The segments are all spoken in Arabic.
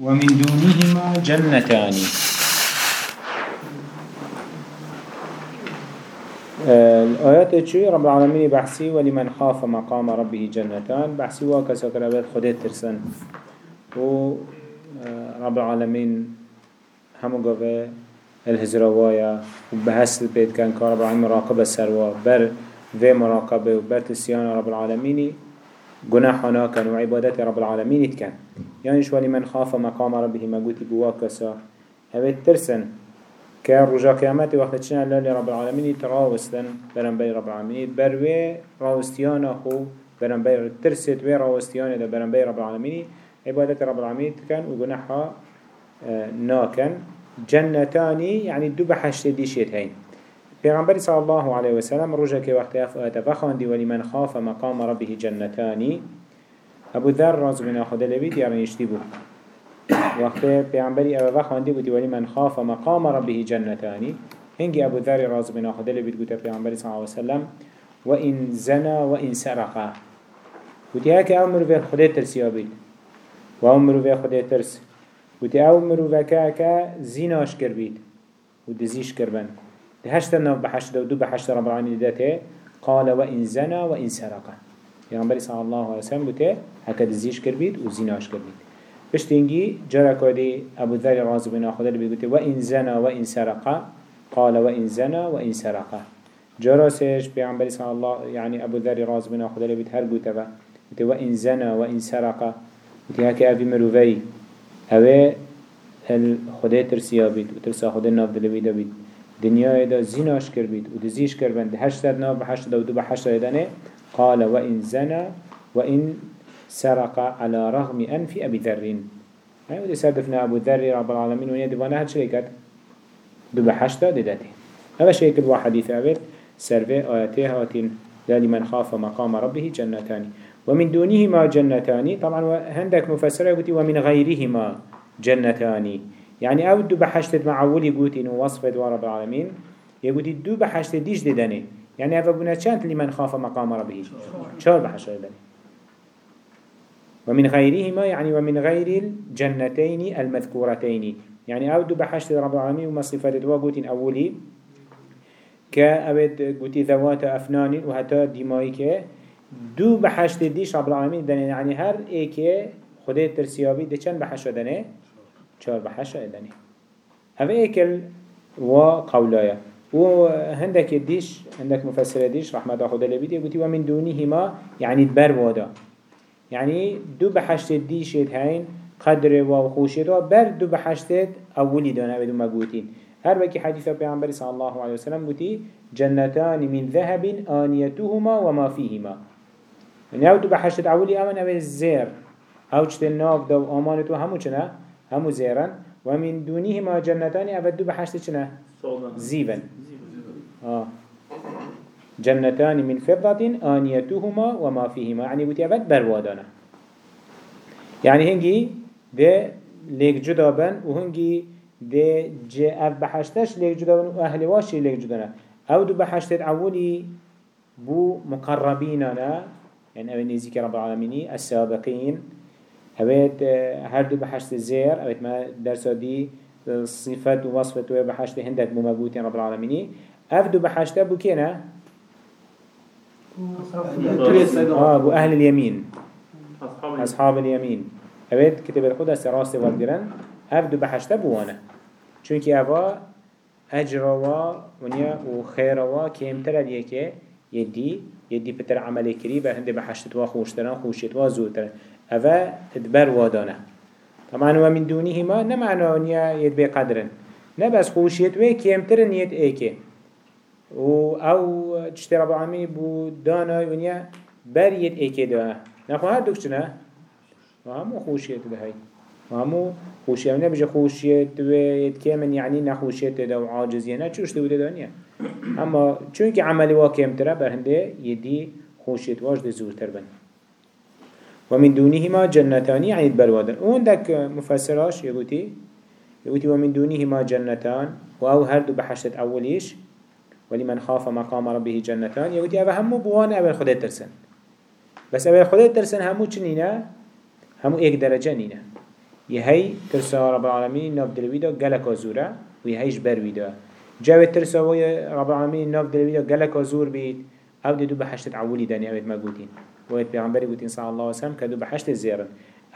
ومن دونهما جنتان. الآيات تشوي رب العالمين بحسي ولمن خاف مقام ربه جنتان. بحسي واكا سكرابات خدت ترسن. و رب العالمين همو قوة الهزروايا وبهس البيت كان كرب العالمين مراقبة السروا بر في مراقبة وبر تسيان رب العالمين جناحنا كان وعبادات رب العالمين كان يعني شو لمن خاف مقام ربه ما قلت بواكسا هذا ترسن كرجا قيامت وقت تشنا الله رب العالمين تراوستن برن بي رب العالمين بروي راوستيانا خو برن بي ترست وي راوستيانا ده برن بي رب العالمين عبادة رب العالمين كان وجناحها آه ناكن جنتاني يعني دو بحشت ديشيت هين پیغمبر صلى الله عليه وسلم رجع كي وقت اتفخان دي ولمن خاف مقام ربه جنتاني ابو ذر راز من اخد لبيت يعني يشتبه وقت پیغمبری أو وخوانده بودی ولی من خاف مقام ربه جنتانی. هنگی ابو ذر راز من آخده لبید گوته پیغمبری صلی اللہ علیہ وسلم و این زنا و این سرقه. گوتی هکه أو مروفه خده ترسیا بید و أو مروفه خده ترس. گوتی أو مروفه که که زیناش کر بید و دزیش کر بند هشت ناف بحشت دو بحشت رب العالمین داته قال و این زنا و این سرقه پیغمبری صلی الله علیه وسلم گوته هکه دزیش کر بید و زیناش کر بید كودي أبو ذر راضي بن أخذ اللي بيقول وإن زنا وإن سرقا قال وإن زنا وإن سرقا جرى سيش بيعنبري صلى الله يعني أبو ذر راضي بن أخذ اللي بيتهر قوتها وإن زنا وإن سرقا هيك أبي مروفي أوي الخدای ترسیا بید؟ و ترسا بید دنیای دا زیناش کر بید و دزیش کر بند هشتاد ناف بحشت دا و دو بحشت دانه قال وإن زنا وإن سرق على رغم أنف أبي ذرين هاي ودي سردفنا أبو ذر رب العالمين ونيا دفانا هاد شريكات دو بحشتا دداته هذا شيء كل واحد يثابت سرفي آياته هاتين لمن خاف مقام ربه جنتان ومن دونهما جنتان طبعا هندك مفسره يقول ومن غيرهما جنتان يعني أو دو بحشت مع أولي قوتين ووصفت ورب العالمين يقول دو بحشت ديش ددانه يعني هذا بنا چند لمن خاف مقام ربه شار بحشت ددانه ومن غيرهما يعني ومن غير الجنتين المذكورتين يعني أودو بحشت رب العالمين وما صفات دوا أولي كأبد قوتي ذوات أفنان وهتا ديمايك دو بحشت ديش رب العالمين دنين يعني هر ايك خده ترسيابي دي چند بحشت دنه چار بحشت دنه هذا ايكل وقولايا وهندك ديش عندك مفسر ديش رحمة الله خده لبيتي قوتي ومن دونهما يعني دبر وادا يعني دو بحشت ديشت هين قدر و خوشت و بر دو بحشت أولي دانا بدو مقوتين هر بكي حديثة بيعنبري صلى الله عليه وسلم قوتي جنتان من ذهب آنيتهما وما فيهما يعني أو دو بحشت أولي أمن أول الزير أو چت الناف دو آمانتو همو چنا همو زيرا ومن دونهما جنتان أو دو بحشت چنا زيبا. آه. جنتان من فضة آنيتهما وما فيهما. يعني بتيابت بروادانا يعني هنجي ده ليك جدابن وهنجي ده جي اف بحشتش ليك جدابن واهل واشي ليك جدابن أو دو بحشتت اولي بو مقربيننا يعني أو نزيك رب العالمين السابقين اويت هر دو بحشت الزير اويت ما درسا دي صفات ووصفة وبحشت هندك بمبوتين رب العالمين اف دو بحشت بو كينا آه أبو أهل اليمين أصحاب اليمين أبد كتب الخدا سراست والجرن أبدو بحشت بوانا چونك أبا أجروا ونيا وخيروا كيمتر اليكي يدي يدي بتر عملي كري بهند بحشت وا خوشتران خوشت وا زودتران أفا ادبر وادانا طبعا ومن دونهما نمعنى ونيا يد بقدرن نبس خوشيت وي كيمتر نيت ايكي و أو چشتی رب العالمین بو دانای ونیا بریت ایکی دانه نخو هر دوک چنه و همو خوشیت ده هی و همو خوشیت ونیا بجه خوشیت و یت من یعنی نخوشیت ده و عاجزیه نه چوش ده دانیه اما چون که عملی واقعیم تره برهنده یدی خوشیت واش ده زورتر بن. ومن دونهما جنتان. يعني البلوادن وعندك مفسراش يقولي يقولي ومن دونهما جنتان. وأو هردو بحشت أوليش ولمن خاف مقام ربه جنتان. يقولي أبا همو بوان أبا خدا ترسن. بس أبا خدا ترسن همو چنينه همو ايك درجة نينه يهي ترسى رب العالمين ناف دلويدا قلق زورا ويهيش برويدا جاوه ترسى رب العالمين ناف دلويدا قلق زور بيت أو دو بحشت داني اوید ما وید پیغمبری قوتين صلى الله عليه وسلم كدو بحشت زيرن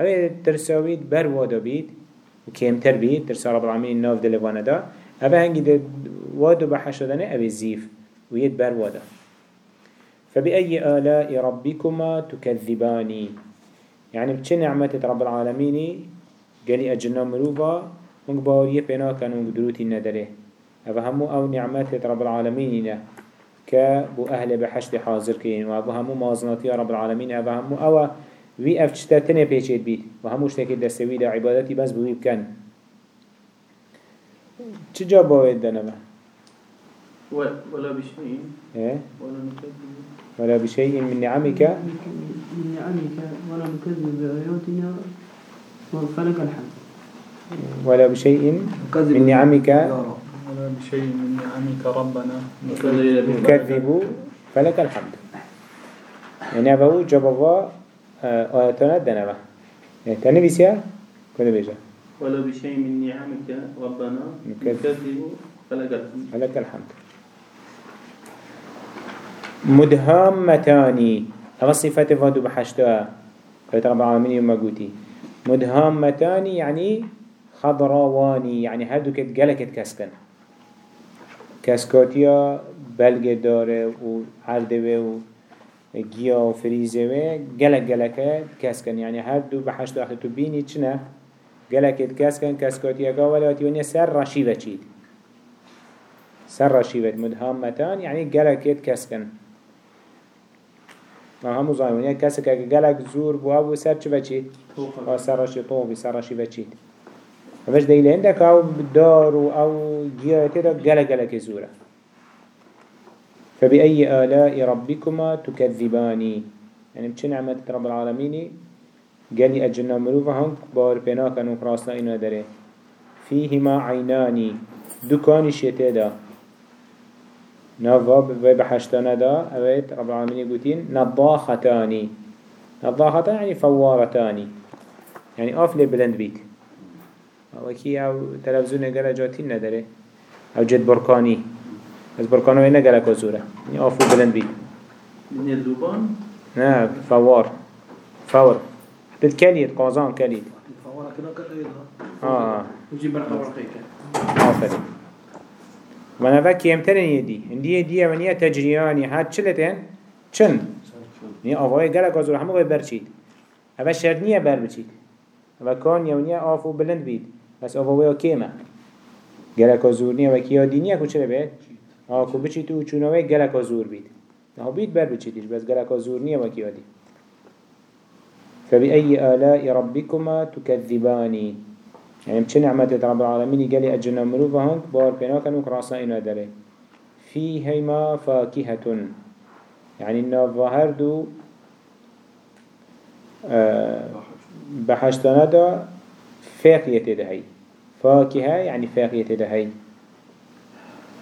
اوید ترساوید بر وادا بيت وكيمتر بيت ترسى رب العالمين ناف دلوانا دا. اوه هنگی وادو بحشت داني اوید زيف ويد بر وادا. فبأي آلاء ربكما تكذباني يعني بچه نعمت رب العالمين قالي أجلنا مروفا مونگ باوريه بنا كانوا دروتي ندره أفهمو أو نعمت رب العالمين كبو أهل بحشت حاضر كين وأفهمو مازناتي رب العالمين أفهمو أو وي أفشتا تنه بيشيت بيت وهمو شتاكي دستوي دا عبادتي بس بوي بكن چجا باوید دنبه؟ ولا بشيء إيه؟ ولا نكذب ولا بشيء من نعمك من نعمك ولا نكذب بآياتنا فلك الحمد. ولا بشيء من نعمك بشيء من نعمك ربنا. نكذب فلك الحمد. يعني أبو جبابا آياتنا دنبه يعني تاني بيسيا كده بيجا. ولا بشيء من نعمك ربنا. نكذب فلك الحمد. فلك الحمد. مدهامتان هذا صفة فادو بحشتها قلت رب العالمين يوم قوتي. مدهامتان يعني خضراواني يعني هادو كت جلكت كسكن كسكاتيا بلغ داره و عرده و گیا و فریزه و گلک گلکه کسکن. یعنی هر دو به هشت وقت تو بینی چنه گلکت کسکن کسکاتی اگا ولاتی ونیا سر رشیوه چید. سر رشیوه مدهامتان یعنی گلکت کسکن. ما همو ظاهرونيا كسك اگه گلک زور بو او سر چه بچید؟ سر رشی طوبی سر رشی بچید فبش ديله عندك أو دار أو جياتي دا گلک گلک زورة. فبأي آلاء ربكما تكذباني يعني بچه نعمت رب العالمين؟ قال لي أجلنا مروفا هم بار بنا كانوا خراسنا إنا داره فيهما عيناني دكان شتادا نظاب بحشتنا دا. أبيت رب العالمين قوتين نضاختاني نضاختان يعني فوارتاني يعني أفل بلند بيت وكي أو تلفزيون قال جاتين نداره أو جد بركاني بس بركانو هنا قال كوزورة يعني أفو بلند بيت من الذوبان نه فوار فور حتى الكليد قازان كليد فورا كنا كده آه وجيب ورقيقة آفرين وأنا فاك يمترن يدي اندي يدي ونيا تجرياني هاد چلتين چن نيا آفاي قلق آزور همه باید برچید اوه شرط نيا بر بچید اوه کان یونیا آفو بلند بید بس آفاوه کیمه قلق آزور نيا وكي يادي نيا كو چله بید؟ آه كو بچید تو چونوه قلق آزور بید. نه بید بر بچیدش بس قلق آزور نيا وكي يادي فبأي آلاء ربكما تكذباني يعني بچه نعمت رب العالمين قال أجنا مروفا هنك بار بنا كانوا كراسنا إنا داره. فيهما فاكهة يعني النظهر دو آه بحشتنا دا فاقية دهي فاكهة يعني فاقية دهي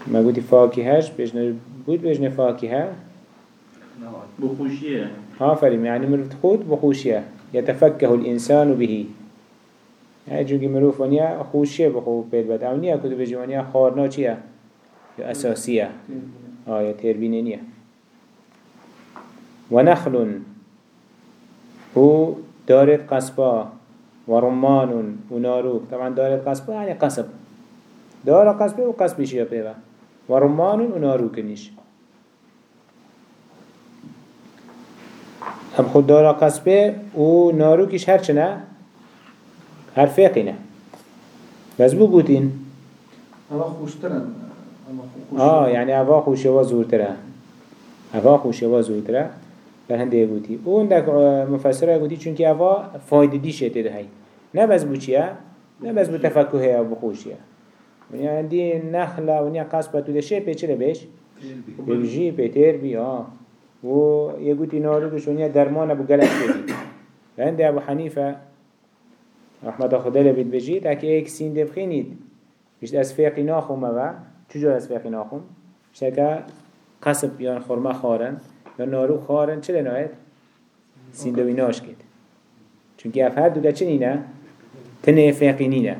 ما قلت فاكهش بجن بود بجن فاكهة بخوشية. ها فريم يعني مرفت خود بخوشية. يتفكه الإنسان به. يعني جوگی مروف ونیا خوشیه بخو پید بد أو نیا کدو بجی ونیا خارنا آه یا تربینه نیه ونخل. هو دارت قصبا ورمان وناروك. طبعا دارت قصبا يعني قصب. دار قصبه وقصب شيء بيبا ورمان وناروك نيش. هم خود دار قصبه و ناروكش هر فاقينه بس بو قوتين أما خوشترن. آه يعني أفا خوشه و زورتره. أفا خوشه و بر هنده گوتی اون دک مفسره گویی چون که اوا فایده دیشه تده هی نه بس بو چیه؟ نه بس بو تفکه یا بو خوشیه ونیا یعنی هندی نخلا نیا قصبه تو دشه پیچه بیش. بلجی پیتر بی و یه گوتی نارودش ونیا درمانه بو گلت شدی هنده ابو حنیفه رحمت خدا لبید بجید که ایک سین دبخینید بیشت از فیقی ناخومه و چجور از فیقی ناخوم؟ شکه قصب یعنی بیان خورمه خارن. یا نارو خارن چه لناید؟ سین دوی ناش کد چونکه اف هر دوده چه نینه؟ تنه فاقينينه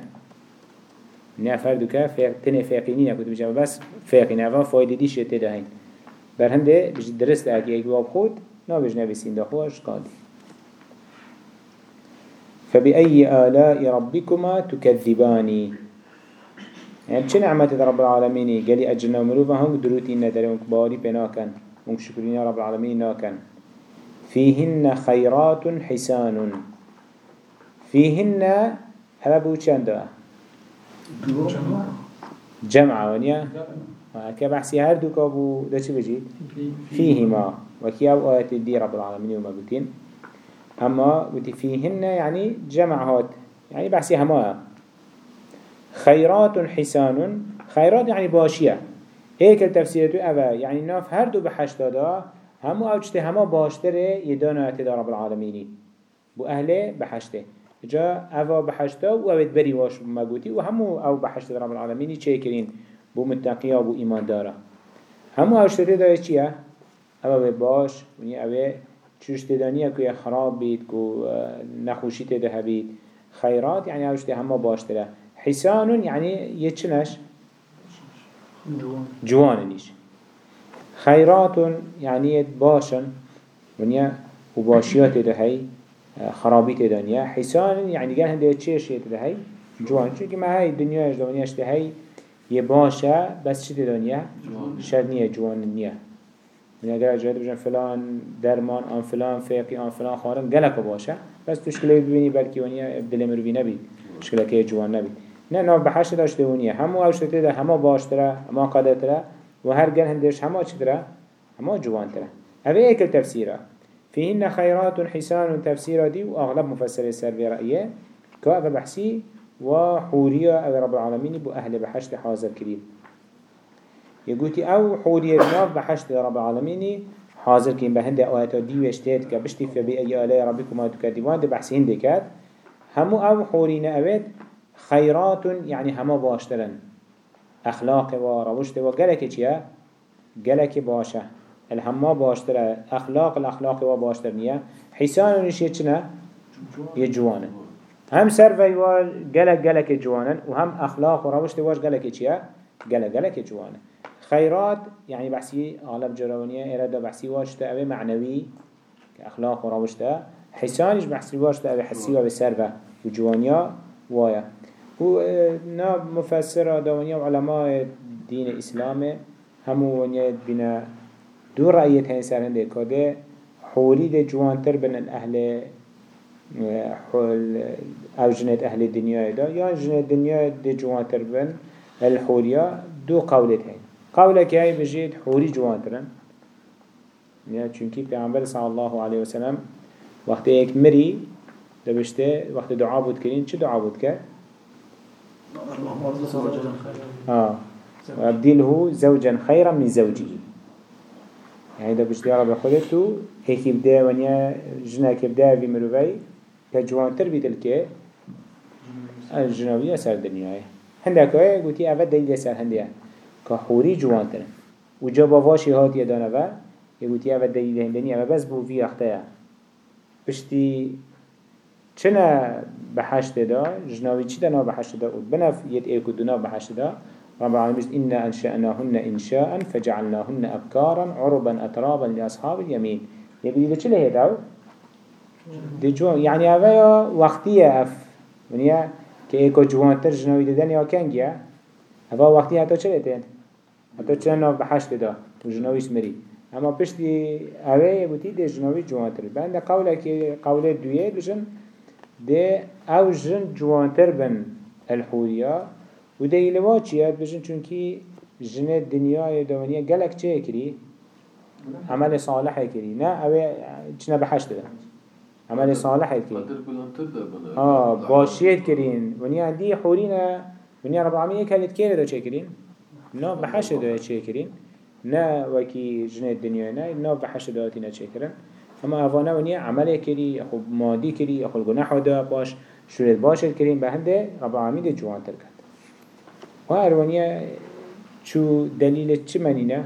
نه فردو که فاق تنه فاقينينه كنت بجمع بس فاقينه و فايده دي شته ده هين بر هنده بج درست اگه یک باب خود نا بج نویسین ده خوش قادی. فبأي آلاء ربكما تكذباني يعني چه نعمت رب العالمين قالي أجرنا ومروفا هم دروتين ندري ونكباري بناكن ونشكرين يا رب العالمين ناكن فيهن خيرات حسان. فيهن هلا بو چنده جمع ونيا؟ وهكا بحسي هر دو كابو ده چه بجيد فيهما. وكي أو آيات دي رب العالمين وما قلتين أما قلت فيهن يعني جمع هات يعني بحسي هما. خيرات حسان. خيرات يعني باشية. هیکل التفسير تو اول یعنی ناف هر دو بحشت داده همو أوجت همه باشتره يدانا اعتدى رب العالمینی بو به بحشته جا أوا بحشتا و أويت بری واش مقوتي و همو أو بحشت رب العالميني چه کرین بو متقیا بو ایمان دارا همو آجسته داره چیه؟ چيه؟ به باش اونی اوه چوش دانیا که خراب بید کو نخوشیت دهه بید خیرات یعنی أوجته همه باشتره حسان یعنی یه چنش؟ جوان نيش خيرات يعني باشن. ونيا وباشيات ده هي خرابيت دنيا حسان يعني قال هنده تشيش ده هي جوان. چونك ما هاي الدنيا اش دنياش ده هي يباشا بس شد دنيا جوان نية من اگر جاید بجن فلان درمان آن فلان فيقي آن فلان خارن گلک باشا بس تشكله ببینی بلکی ونیا دل مروی نبید شكله که جوان نبید نه ناف بحش داشته ونیه همو اوشته ده همه باشتره همه قدرتره و هر گل هندش همه چتره همه جوانتره. هذا ايك التفسيره فيهن خيرات حسان تفسيره دي واغلب مفسر السر رأيه كأبا بحسي وحورية أو رب العالمين بو أهل بحشت حاضر كريم يقولي أو حورية ناف بحشت رب العالمين حاضر كريم بهند آيات دي وشتات كبشتي فبأي آلاء ربكما تكذبان دي بحسي هندكات همو أو حورين اوات خيرات يعني هما باشترن. أخلاق و روشت و گلك چيا گلك باشا الهما باشتره. أخلاق الأخلاق و باشترنيا حسان نشي چنا يجوانا هم سر و گلك گلك جوانا و هم أخلاق و روشت واش گلك چيا گلك گلك جوانا خيرات يعني بحسي أغلب جراونية إرادة بحسي واشتا أبي معنوي كأخلاق و روشتا حسانش بحسي واشتا أبي حسي و بسر و جوانيا وايا و نا مفسر داونيا وعلماء دين الإسلام همو ونيا بنا دو رأيت هين سر هنده كده حولي ده جوانتر بن الأهل حول أو جنة أهل الدنيا دا. يا جنة الدنيا ده جوانتر بن الحوليا دو قولت هين قولك هاي بجيد حولي جوانترن. يعني چونكي پیغمبر صلى الله عليه وسلم وقت ايك مري دبشته وقت دعا بود کرين چه دعا بود کرد؟ آه. وابدله زوجا خيرا من زوجه يعني ده بجدي رب خودتو هيك يبدا ونيا جناك يبدا في مروي كجوان تربيت الكي الجنوية سر الدنيا هندك هاي قلتي أفد دليل سر هندية كحوري جوان ترن وجابا واشي هات يدانا با يقولتي أفد دليل هندنيا بس بو في أختيا بشتي چنا بحشت دا جناوي چي دا نا بحشت دا بنف يد ايكو دنا بحشت دا رب العالمين إنا أنشأناهن إنشاء فجعلناهن أبكارا عربا أترابا لأصحاب اليمين. يقول ده چه لهي داو؟ دي جوان يعني اوه وقتية اف ونيا كي ايكو جوان تر جناوي دادن يا كنگيا اوه وقتية حتى چه لهتين؟ حتى چه نا بحشت دا وجناوي اسمري اما پشتی اوه يبوتي دي جناوي جوان تر بند قوله كي قوله دوية بجن ده أو جن جوانتر بن الحوريا و ده ایلوا چیه بجن چونکی جن دنیای دوانیه گلک چه کری؟ عمل صالح کری نه اوه چنه بحشت ده عمل صالح کری آه باشیت کرین ونیا دی حورينا ونیا رب العالمین یک هلت کره ده چه کرین؟ نه بحشت ده چه کرین؟ نه وکی جن دنیای نه نه بحشت ده تینا چه کرن؟ اما اوانه ونیا عمل کری خب مادی کری خب گناه دا باش شورت باشد کریم به هنده رب العالمین ده جوان تر کرد. و ارونیا چو دلیل چه منینه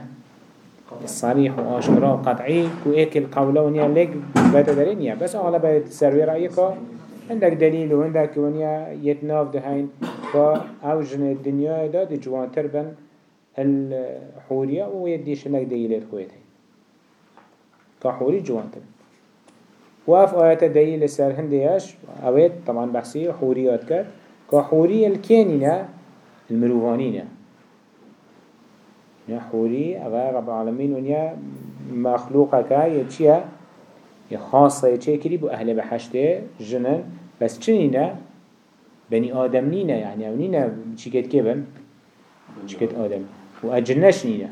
صریح و آشکرا و کو ایک القوله ونیا لگ بات دارینیا بس اغلب سروی رأیی که عندك دليل وعندك ونيا يتناف فا جن الدنيا دا دي جوان تربن الحورية ويديش لك دليل خويته كحوري جوان تربن واف آيات دليل سر هنديش اويت طبعا بحثي حوريات كر كحوري الكينينا المروفانينا يا حوري أغا رب العالمين ونيا مخلوقك يتشيا خاصة يتشيا كري بو أهل بحشته جنن. بس چنينا بني آدم نينا يعني أو نينا چيكت كيبن چيكت آدم؟ و أجنش نينا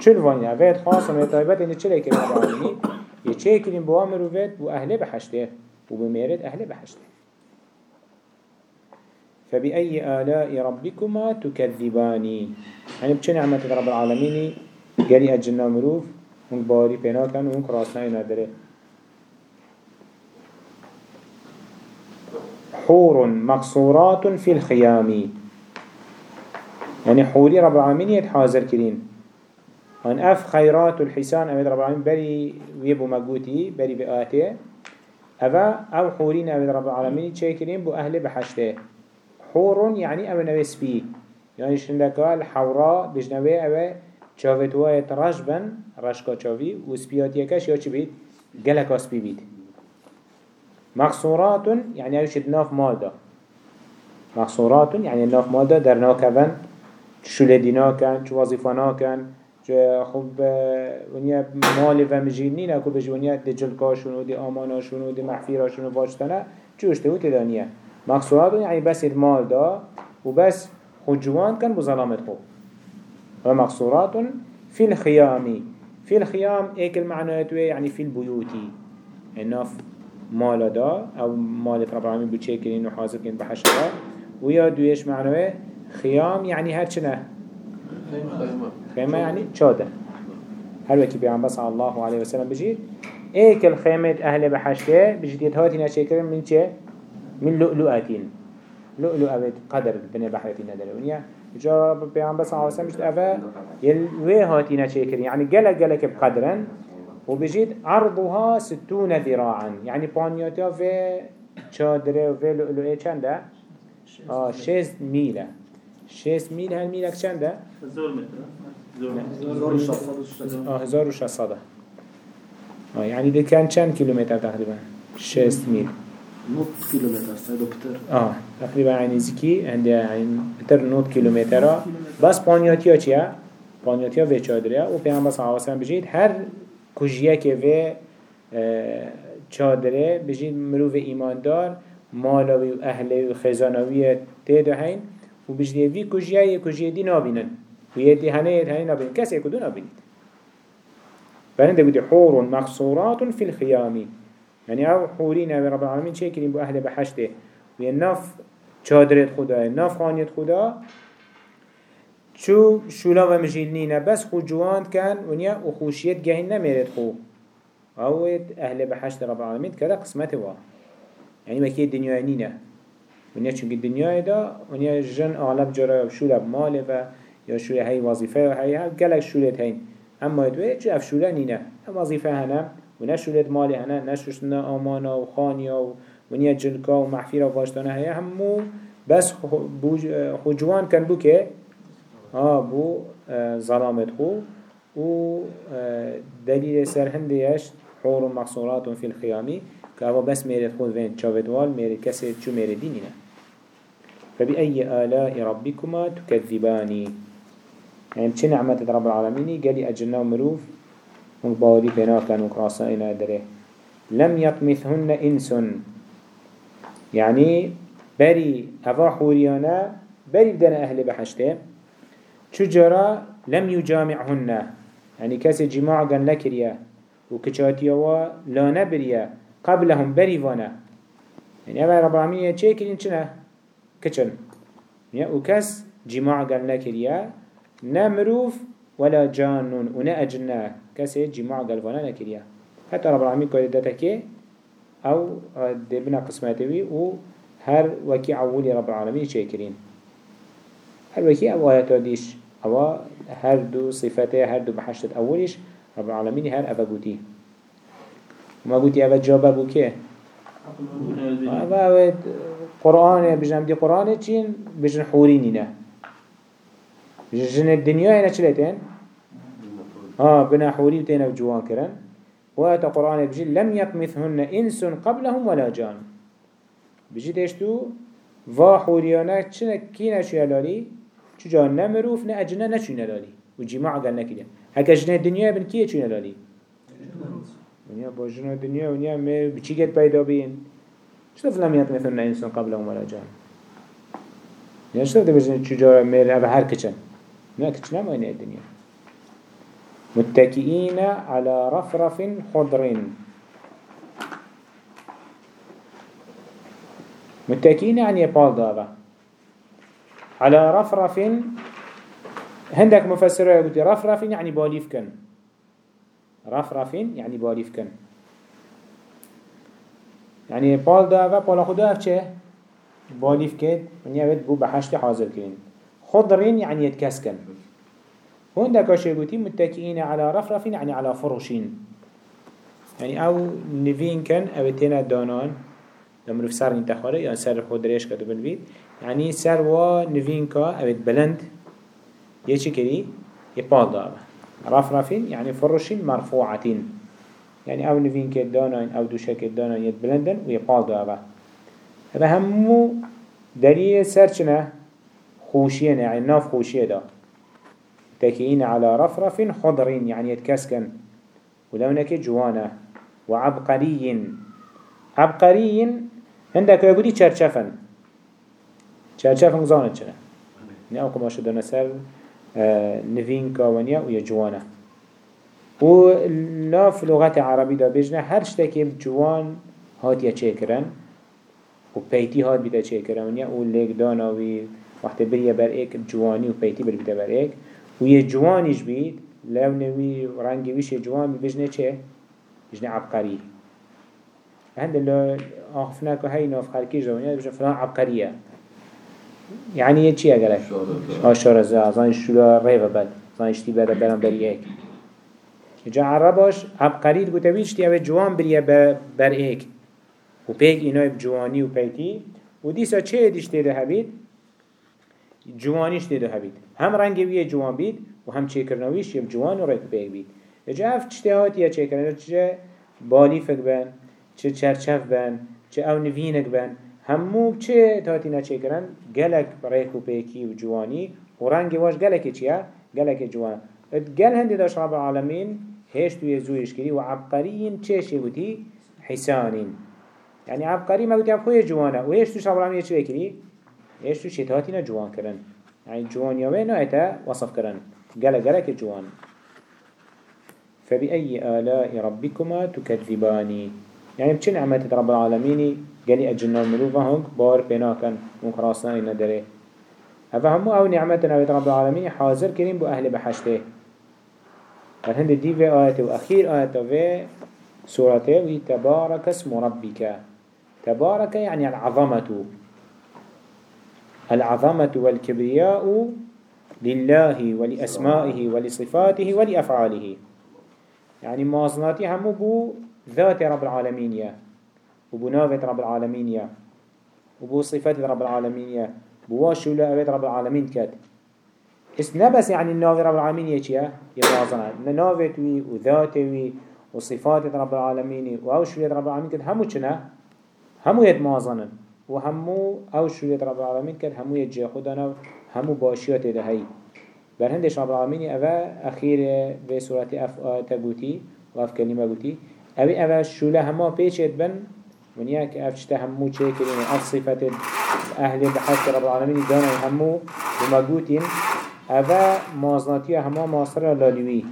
چل وانيا ويت خاصة من طيبات إن چلي كري رب العالمين يتشيا كري بو أمر وفيت بو أهل بحشته وبميرد أهل بحشته. فبأي آلاء ربكما تكذباني يعني بچه نعمة رب العالمين قالي أجلنا مروف هنك باري بينا وهنك راسنا ينادره حور مقصورات في الخيام يعني حوري رب العالمين يتحاضر كرين وان اف خيرات الحسان امد رب العالمين. بري ويبو مقوتي بري بآته أفا أو حورين أمد رب العالمين تشاكرين بو أهل بحشته حور يعني أو نوي سبي يعني شندكا الحوراء بجنوي أو چاوتوها رشبن رشكا چاوي و سبياتيكش يا چي بيت گلكا سبي بيت مقصورات يعني أيش ناف مالدا مقصورات يعني ناف مالدا در ناكبن شو كان شو وظيفانا كان شو خب ونيا مال و مجينين أكو بجي ونيا دي جلقاشون و دي آماناشون و دي محفيراشون و واجتنا شو اشتهو تدانيا مقصورات يعني بس المال دا وبس خجوان كان بظلامت خو. ومقصورات في الخيام في الخيام ايك المعنى يعني في البيوت الناف مال دا أو مال رب العالمين بچه كرين و ويا دويش معنوه خيام يعني هر چنه خيمة يعني چاده هر وكي بيعن صلى الله عليه وسلم بجيد ايك الخيمة أهل بحشته بجيد يتهاتي نشكر من چه من لؤلؤاتين. لؤلؤ أبد قدر بني بحرتين ندره ونيا جا بيعن صلى الله عليه وسلم أفا يلوي هاتي نشكر يعني قلق قلق بقدرن. وبجيد عرضها ستون ذراعا. يعني بانياتها في چادره وفي لؤلؤة چنده؟ آه شيز ميلة. شش میل هر میلک چنده؟ هزار متر. هزار. و آه یعنی دکن چند کیلومتر تقریبا؟ شش میل. نوت کیلومتر سه آه تقریبا یعنی زیکی هنده یعنی تر نوت کیلومتر بس پانیاتی ها چیه؟ پانیاتی ها چادریا. چادره و پیغمبر صلی الله علیه بجید. هر کجیه که و چادره بجید مروف ایماندار مالوی و اهلوی و خزانوی تیده هین و بجید وی کجیه یه کجیه دی نابینن و یه دی هنه یه نابینن کسی کدو نابینید فهنده بودی حور مقصورات في الخيام. يعني أو حورين أو رب العالمين شاكرين بو أهل بحشته. و ناف چادرت خدا ناف خانيت خدا. شو شولا و مجينينا بس خو جواند كان ونيا وخوشيت جهن نميرت خو. اوت أهل بحشت رب العالمين كذا قسمته وا. يعني ما كي الدنيا نينا ونيا چونك الدنيا دا ونيا جن اغلب جرا شولا بمال و يا شولا هاي وظيفة و هاي قالك شولت هين اما يدوي چو اف شولا نينا وظيفة هنا ونا شولت مال هنا نشوشنا آمانا و خانيا ونيا جلكا و محفيرا واشتانا هاي همو بس خو جوان كان بو که؟ ها بو ظلامت خو. و دليل سر هنديش حور مقصورات في الخيامي كأبا بس ميرد خود فين شافتوال ميرد كسر شو ميرد ديننا فبأي آلاء ربكما تكذباني يعني چه نعمة رب العالمين قال أجلنا مروف مباري بنا كانوا كراسائنا دره لم يطمثهن إنس. يعني بري هفا حوريانا بري بدنا أهل بحشته چجرا لم يجامعهن يعني كسي جماع جن لكريا وكشاتيوا لا نبريا قبلهم بريوانا يعني أبا رب العالمين يتشيكين چنا كچن يعني وكس جماع جن لكريا نمروف ولا جانون ونا أجنا. كسي جماع قلبانا نكريا حتى رب العالمين قال دتك أو دبنا قسماتي و هر وكي عولي رب العالمين شاكرين. هر وكي أو آيات ديش. أو هر دو صفته هر دو بحشت أولش رب العالمين هر أفا قوتي. وما قوتي أفا جابا بو و اوید قرآن بجن دی قرآن چین بجن حورینی نه بجن جن الدنیا اینا چلیتین ها بنا حوری تینا جوان کرن وآت قرآن بجي لم يطمثهن إنس قبلهم ولا جان. بجي تشتو va حوريانا چنه كينا شو يلالي چو جا نمروف نه أجنه نه چو نلالي و جماع قل نكده هكا جنه دنيا بن كيه چو نلالي ونیا با جنه دنیا ونیا می بچی گت پیدا بین؟ شتف لم يطمثن إنس قبلهم ولا جان يعني شتف چو جا ميل هذا هر كچن نه كچنه ما ينه الدنيا متكئين على رفرف خضر. متكئين يعني يبال دابا على رفرف هندك مفسره يقول رفرف يعني باليف كن رفرف يعني باليف كن يعني يبال دابا بالا خدا چه؟ باليف كد من يبد بو بحشت حاضر كين خضرين يعني يتكسكن هندك شيء متكئين على رفرف يعني على فرشين يعني أو نفين كان أو تينا دانان. لما سر نتخاره يعني سر خود ريش كده بالبيت يعني سر و نفين كا أو بلند. يچي كري يبال دابا رفرفين يعني فرشين مرفوعتين. يعني أو نفين كد أو دوشا كد دانان يد بلندن ويبال دابا هذا همو دليل سر چنه خوشيه يعني ناف خوشيه ده تكئين على رفرف خضر يعني يتكسكن ولونك جوانا وعبقري عبقري عندك يقولي چرچفن چرچفن زانت چنه نه أو قماش دانا سر نفين كاوانيا ويا جوانا و لا في لغة عربي دا بجنا هر شتكي بجوان هات يا چكرن و بيتي هات بيتا چكرن ونيا و ليك دانا وي وقت بريا بر ايك جواني و بيتي بر بيتا بر ايك و یه جوانیش بید لونوی رنگی ویش جوان بجنه چه؟ بجنه عبقری. هند اللي آخفنا که هی ناف خلکی جوانیه بجنه فلان عبقریه. يعني یه چی اگره؟ ها شارزه زان شولا ریو بد زان اشتی بده برم بری ایک جا عرباش عبقری گوته ویشتی اوه جوان بریه بر ایک و پیک اینای جوانی و پیتی. و دیسا چه دیشتی ده هبید؟ جوانیش دیده هبید. هم رنگی ویه جوان بید و هم چه کرنویش یم جوان و ریک بیگ بید. اجا اف چتهات یا چه کرنه چه بالیفک بن چه چرچف بن چه او نوینک بن. همو چه تاتی نچه کرن گلک ریک و پیکی و جوانی. و رنگی واش گلک چیه؟ گلک جوان. گل هندی داشت رب العالمین هیش توی زویش کری و عبقرین چه شبوتی؟ حسانین يعني عبقري ما قلت يا خويا جوانا ويش توش رب العالمين يشوي كري إيش تو شتاتينا جوان كرن يعني جوان يوين نايتا وصف كرن قال قالك جوان. فبأي آلاء ربكما تكذباني يعني بچه نعمت رب العالمين قالي أجنان ملوفا هنك بار بناكن مكراسنا إنا داره أفهموا أو نعمتنا رب العالمين حاضر كريم بو أهل بحشته فالهند دي في آيات وأخير آيات في سورته وتبارك اسم ربك تبارك يعني العظمة العظمة والكبرياء لله ولأسمائه ولصفاته ولأفعاله. يعني مواصناتي همو بو ذات رب العالمين يا. وبو نافة رب العالمين يا. وبو صفات رب العالمين يا. بو واشولا أبيت رب العالمين كات اس نبس يعني النافة رب العالمين يا يا مواصنات نافة وي وذات وي وصفات رب العالمين. وأوشولا رب العالمين كات همو چنا؟ همو يد مواصنات و همو أو شویت رب العالمین کرد همو جه خودانا همو باشیات ده هی بر هندش رب العالمین اوه اخیر به صورت اف آتا گوتی و اف گوتی اوه شوله همه پیچت بن من یک اف چتا همو چه کرین اف صفت أهل بحث رب العالمین دانا همو بما گوتین اوه مازناتی همه ماصر لالیوی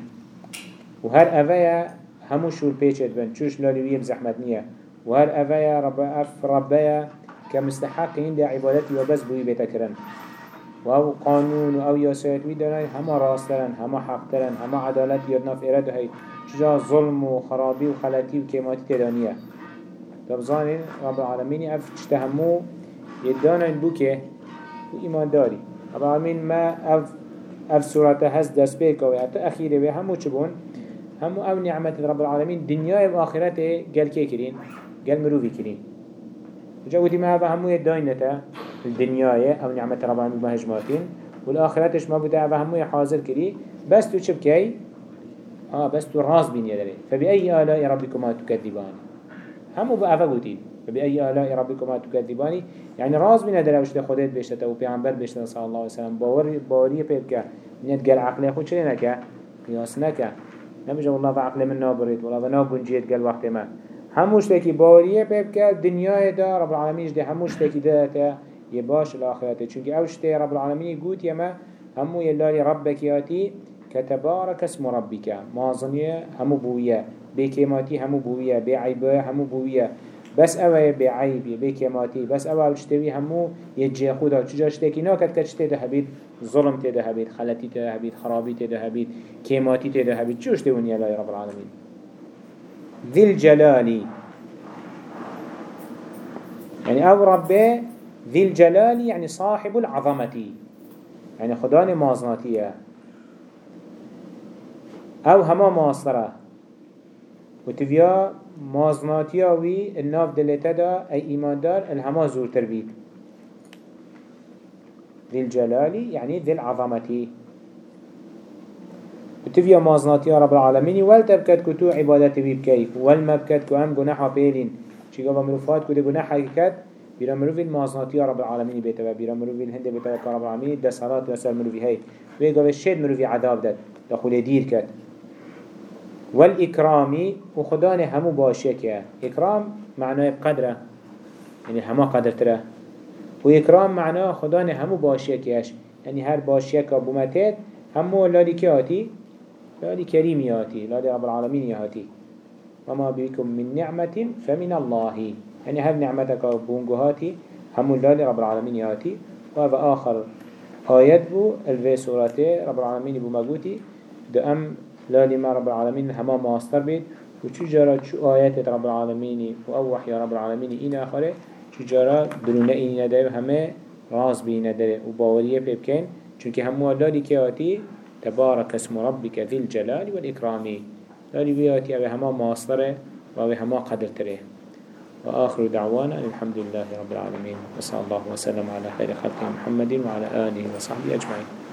و هر اوه همو شور پیچت بن چوش لالیوی بزحمت نیه و هر اوه رب اف ربه كمستحق هند عبادتي وبس بوي بيتكرن وهو قانون أو ياسات ويداناي هما راسترن هما حقترن هما عدالت يدنا في إراده هاي شجا ظلم وخرابي وخلاتي وكيماتي تدانية تبزانين رب العالمين اف اجتهمو يداناين بوكي وإيمان داري رب العالمين ما اف اف سورة هز دست بيكا ويعطي أخيري بي همو چبون همو أو نعمة رب العالمين دنيا و آخرته قال كي كرين قال مروفي كرين وجودي ما هذا همو الدينة الدنيا أو نعمة رب العالمين ما هجماتين والآخرتش ما بده هذا همو حاضر كري بس تو شبكي آه بس تو راس بين يدري فبأي آلاء ربكما تكذبان همو بأفا قوتين فبأي آلاء ربكما تكذباني يعني راس بين يدري وش خدت بيشتة وبيعنبر بيشتة صلى الله عليه وسلم باور باوري بيبكا من يتقال عقله خود شلي نكا قياس نكا نبجا والله بعقل من نابريت والله بنابون جيت قال وقت ما هموش تاكي باوريه بيبكا الدنيا دا رب العالمين جدي هموش تاكي دا يباش الآخرات چونك اوش تي رب العالمين قوت يما همو يلالي ربك ياتي كتبارك اسم ربك مازنية همو بوية بكيماتي همو بوية بعيبه همو بوية بس اوه بعيب بكيماتي بس اوه وشتوي همو. يجي خدا. چجا شتكي ناكد كد شتي ده هبيد ظلم تده هبيد خلطي تده هبيد خرابي تده هبيد كيماتي تده هبيد چوش دون يلا رب العالمين ذي الجلال يعني أو ربه ذي الجلال يعني صاحب العظمة يعني خدان مازناتية أو هما ماصرة وتفيا مازناتية وي الناف دلتا دا اي ايمان دار الهما زور تربيد ذي الجلال يعني ذي العظمة وتفيا مازناتية رب العالمين والتبكت كتو عبادت بيبكي والمبكت هم جناحا بيلين چيگا بمروفات كده جناحا كت بيرا مروفي المازناتية رب العالمين بيتوا بيرا مروفي الهند بيتوا رب العالمين ده صلاة وسال مروفي هاي ويقا بالشيد مروفي عذاب داد دخول دير كت والإكرامي وخدان همو باشيك إكرام معناه بقدره يعني هما قدر تره وإكرام معناه خدان همو باشيك يعني هر باشيك بومتت همو لالي كياتي لالي كريم ياتي رب العالمين ياتي. وما بكم من نعمة فمن الله. يعني هر نعمتك بونجهاتي همو لالي رب العالمين ياتي. وهذا آخر آيات بو الفي سورته رب العالمين بو مقوتي دو أم لا ما رب العالمين هما ماستر بيت وشو جرى شو آيات رب العالمين وأوح يا رب العالمين إنا آخره؟ شو جرى دلونا إنا نداره همه راس بينا داره وباوريه بيبكين چونك همو لالي كياتي تبارك اسم ربك ذي الجلال والإكرام لالي بياتي أبي هما ماستره وأبي هما قدر تره وآخر دعوانا الحمد لله رب العالمين وصلى الله وسلم على خير خلق محمد وعلى آله وصحبه أجمعين